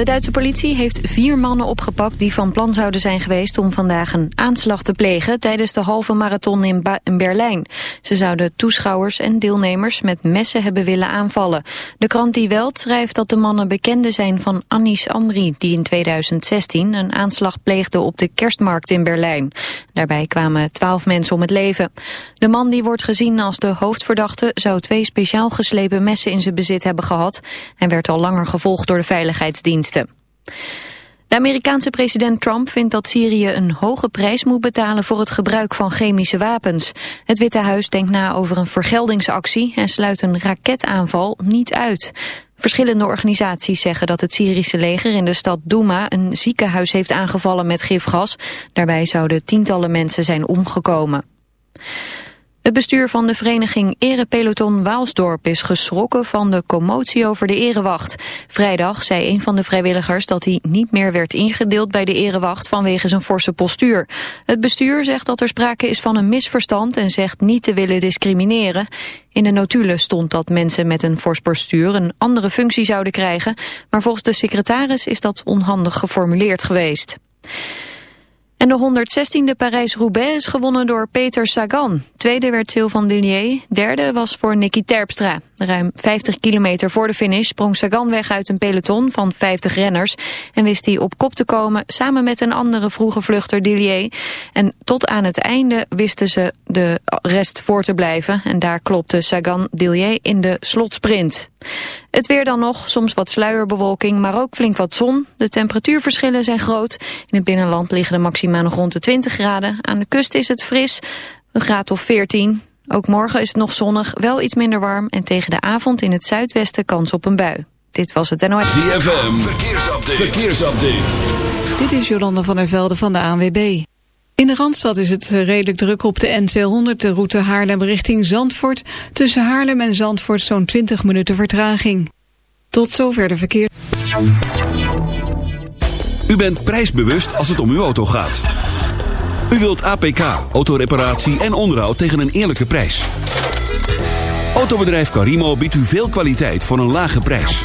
De Duitse politie heeft vier mannen opgepakt die van plan zouden zijn geweest om vandaag een aanslag te plegen tijdens de halve marathon in, Berlijn. Ze zouden toeschouwers en deelnemers met messen hebben willen aanvallen. De krant Die Welt schrijft dat de mannen bekenden zijn van Anis Amri, die in 2016 een aanslag pleegde op de kerstmarkt in Berlijn. Daarbij kwamen twaalf mensen om het leven. De man die wordt gezien als de hoofdverdachte zou twee speciaal geslepen messen in zijn bezit hebben gehad en werd al langer gevolgd door de De Amerikaanse president Trump vindt dat Syrië een hoge prijs moet betalen voor het gebruik van chemische wapens. Het Witte Huis denkt na over een vergeldingsactie en sluit een raketaanval niet uit. Verschillende organisaties zeggen dat het Syrische leger in de stad Douma een ziekenhuis heeft aangevallen met gifgas. Daarbij zouden tientallen mensen zijn omgekomen. Het bestuur van de vereniging Erepeloton Waalsdorp is geschrokken van de commotie over de erewacht. Vrijdag zei een van de vrijwilligers dat hij niet meer werd ingedeeld bij de erewacht vanwege zijn forse postuur. Het bestuur zegt dat er sprake is van een misverstand en zegt niet te willen discrimineren. In de notulen stond dat mensen met een fors postuur een andere functie zouden krijgen, maar volgens de secretaris is dat onhandig geformuleerd geweest. En de 116e Parijs-Roubaix is gewonnen door Peter Sagan. Tweede werd Sil van Dunier, derde was voor Nicky Terpstra. Ruim 50 kilometer voor de finish sprong Sagan weg uit een peloton van 50 renners... en wist hij op kop te komen samen met een andere vroege vluchter Dillier. En tot aan het einde wisten ze de rest voor te blijven... en daar klopte Sagan Dillier in de slotsprint. Het weer dan nog, soms wat sluierbewolking, maar ook flink wat zon. De temperatuurverschillen zijn groot. In het binnenland liggen de maxima nog rond de 20 graden. Aan de kust is het fris, een graad of 14. Ook morgen is het nog zonnig, wel iets minder warm... en tegen de avond in het zuidwesten kans op een bui. Dit was het NOS. ZFM, verkeersupdate. verkeersupdate. Dit is Jolanda van der Velde van de ANWB. In de Randstad is het redelijk druk op de N200, de route Haarlem richting Zandvoort. Tussen Haarlem en Zandvoort zo'n 20 minuten vertraging. Tot zover de verkeer. U bent prijsbewust als het om uw auto gaat. U wilt APK, autoreparatie en onderhoud tegen een eerlijke prijs. Autobedrijf Carimo biedt u veel kwaliteit voor een lage prijs.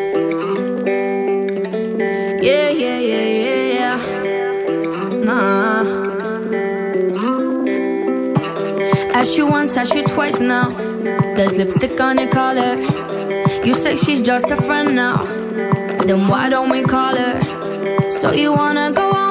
Yeah, yeah, yeah, yeah, yeah. Nah. Asked you once, asked you twice now. There's lipstick on your collar. You say she's just a friend now. Then why don't we call her? So you wanna go on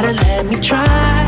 gotta let me try.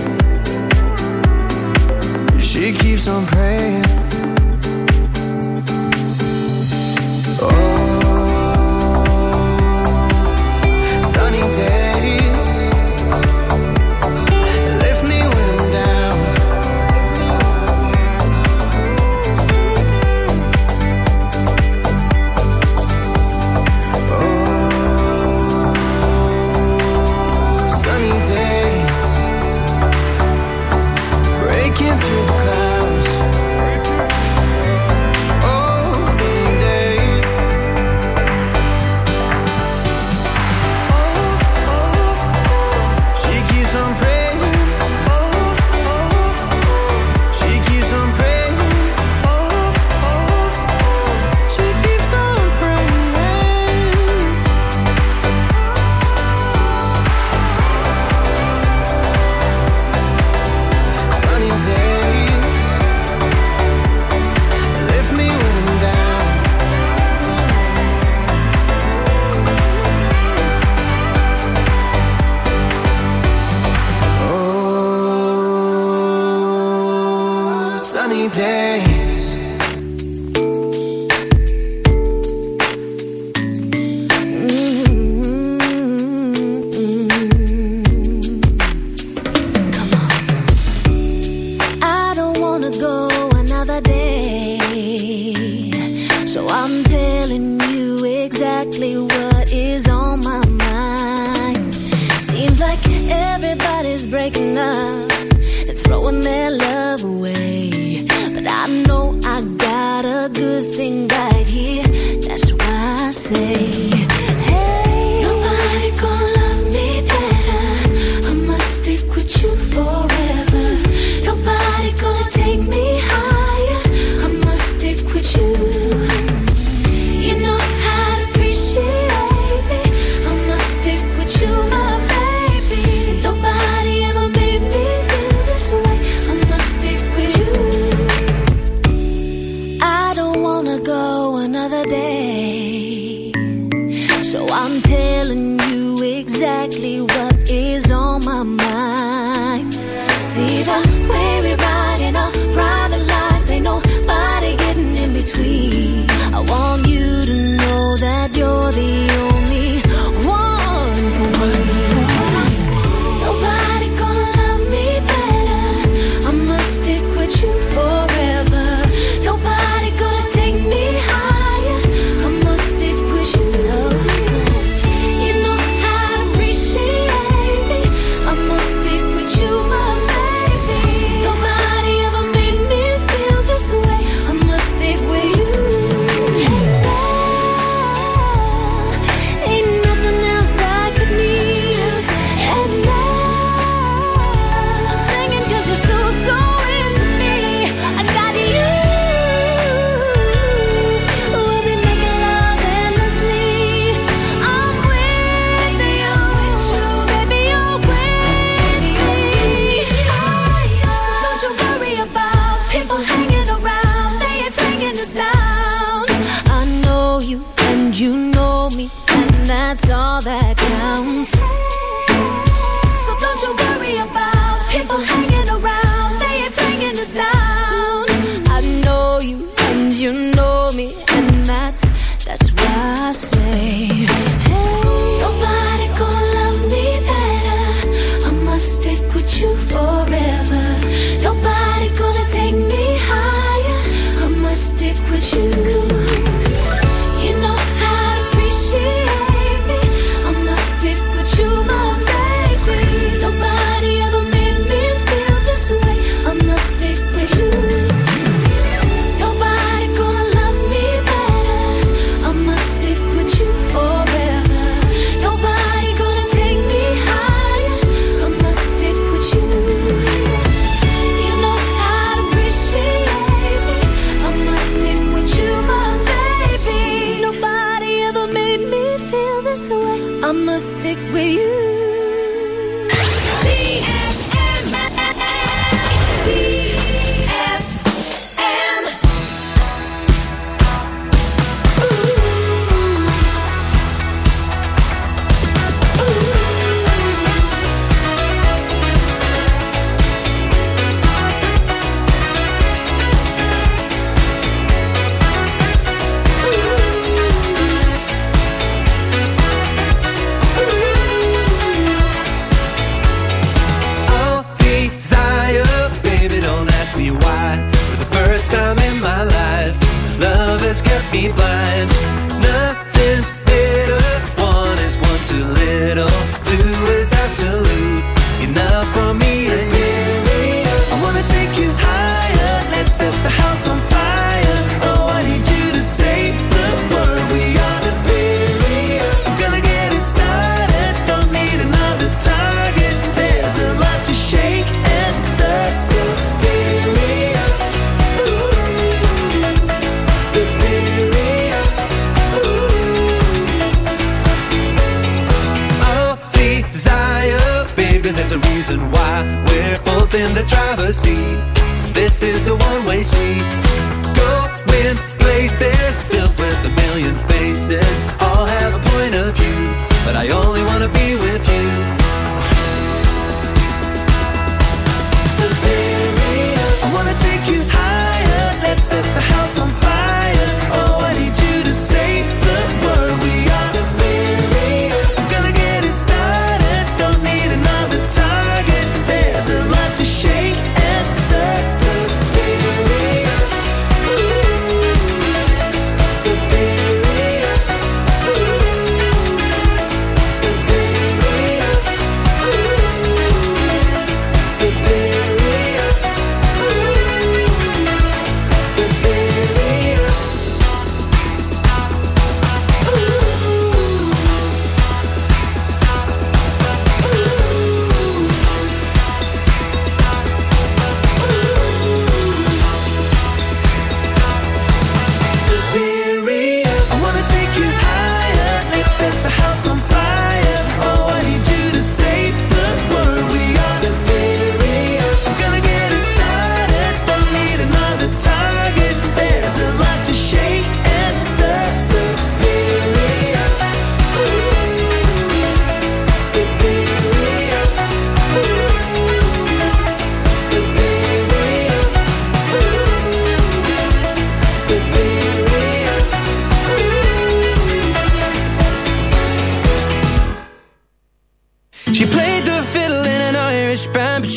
keeps on praying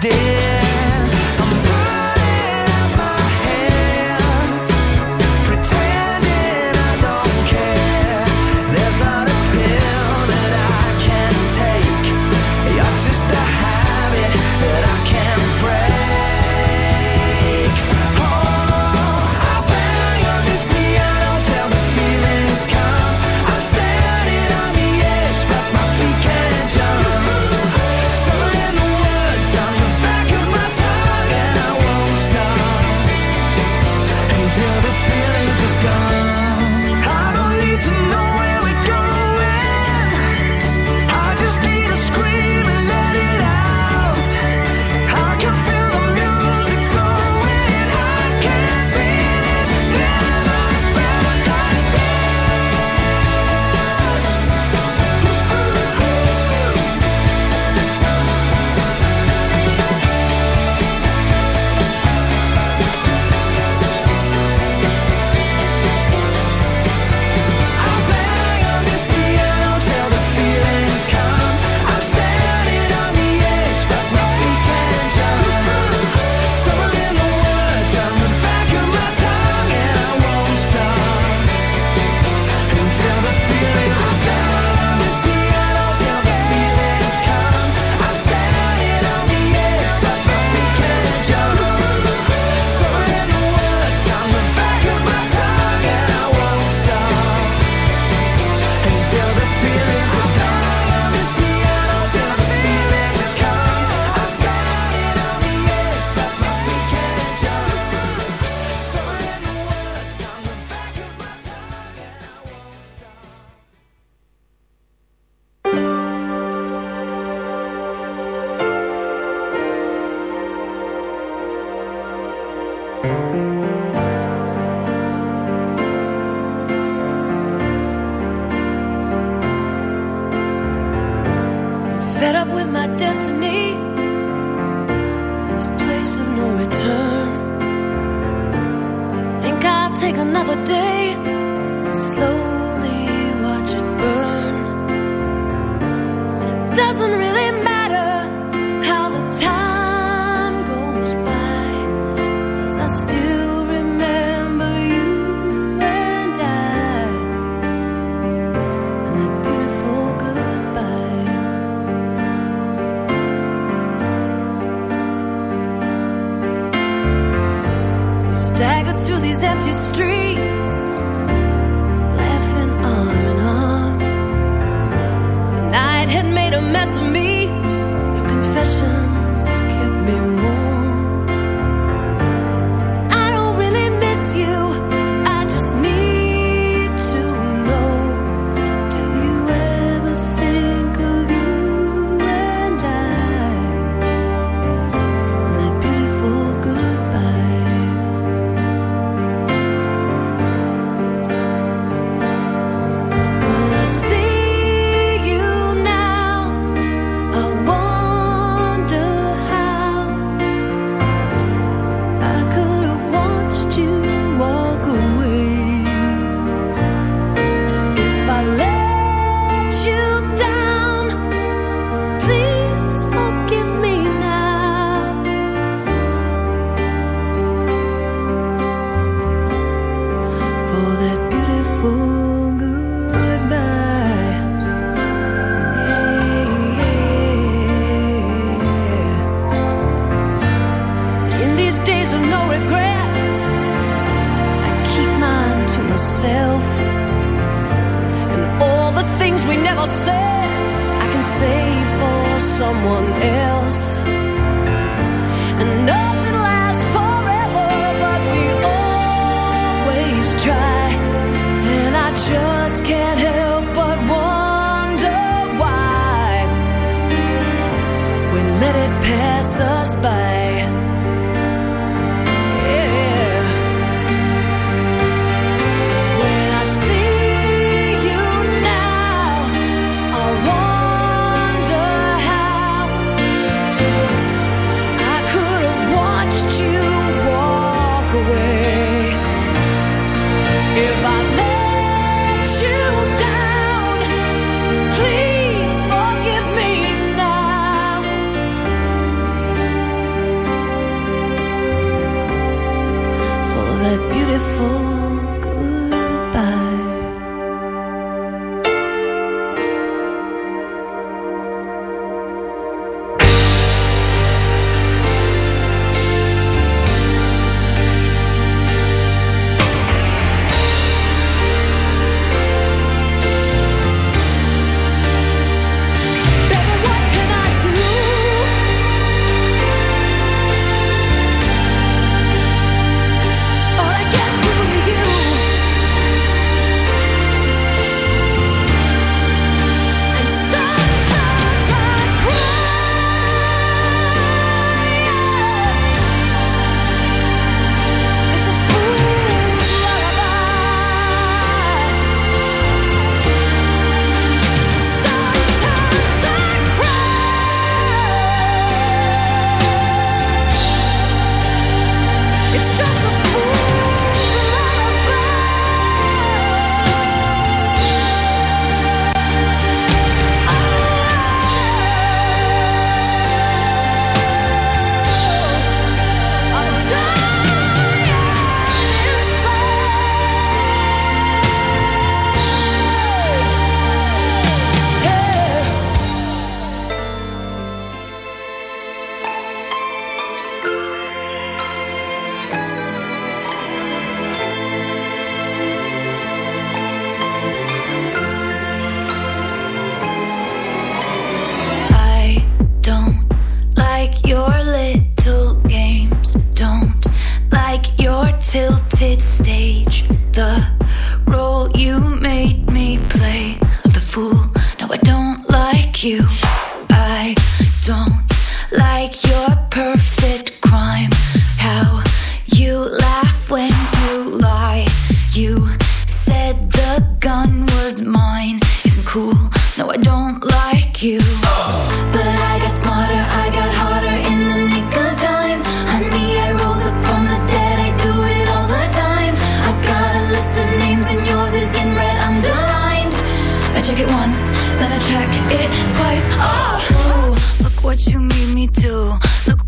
This.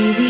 Be the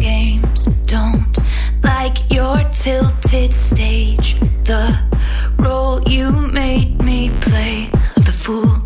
Games. Don't like your tilted stage. The role you made me play of the fool.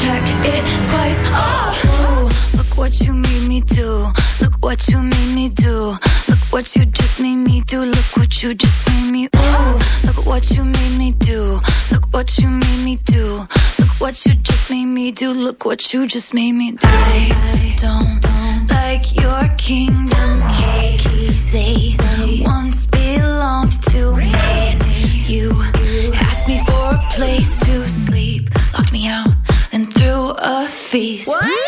check it twice. Oh, Ooh, look what you made me do. Look what you made me do. Look what you just made me do. Look what you just made me. Ooh, look what you made me do. Look what you made me do. Look what you just made me do. Look what you just made me do. I don't like your kingdom keys. They feast. What?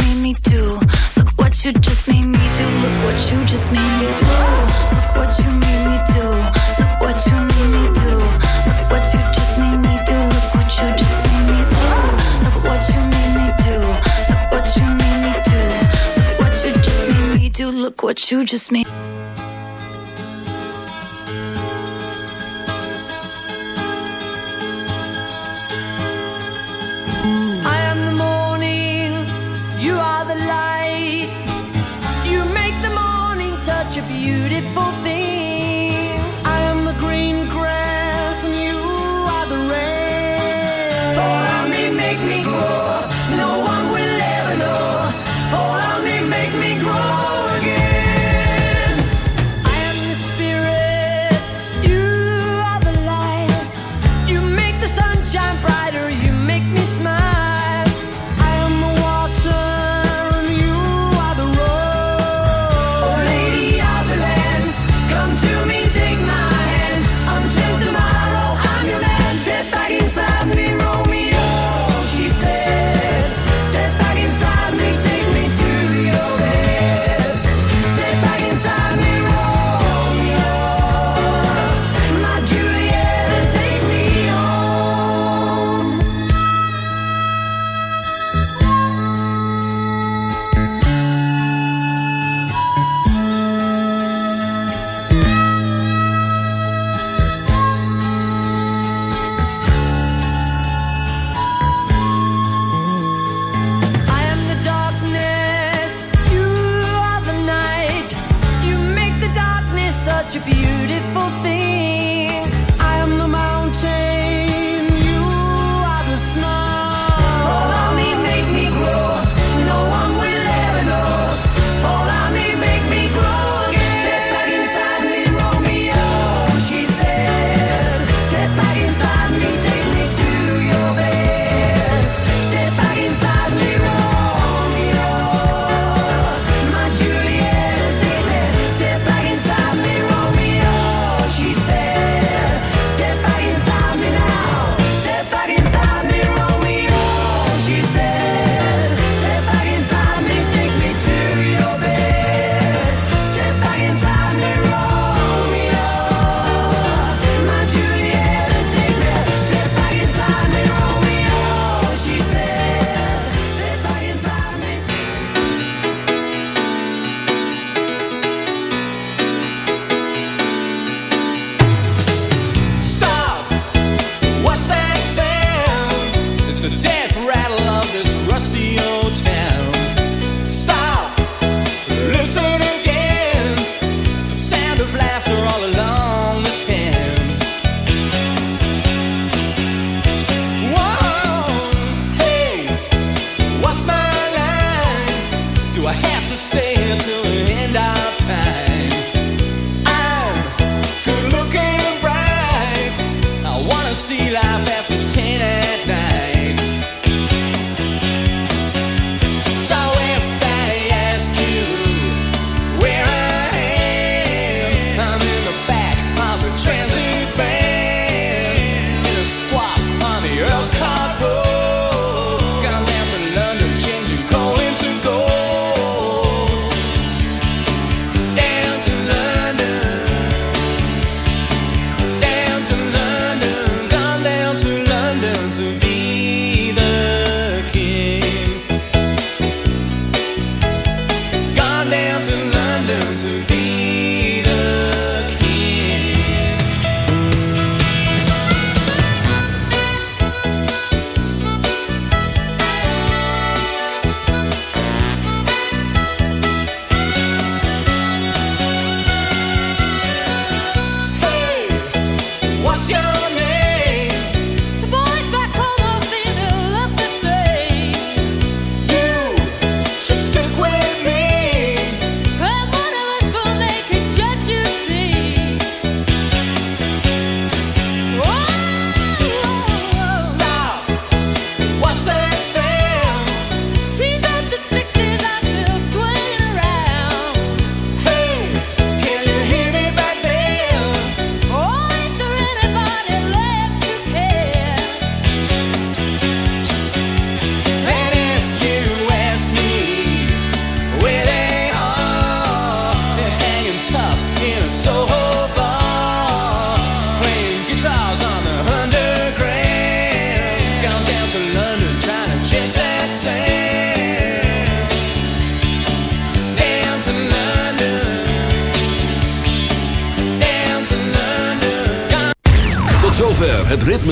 you just made.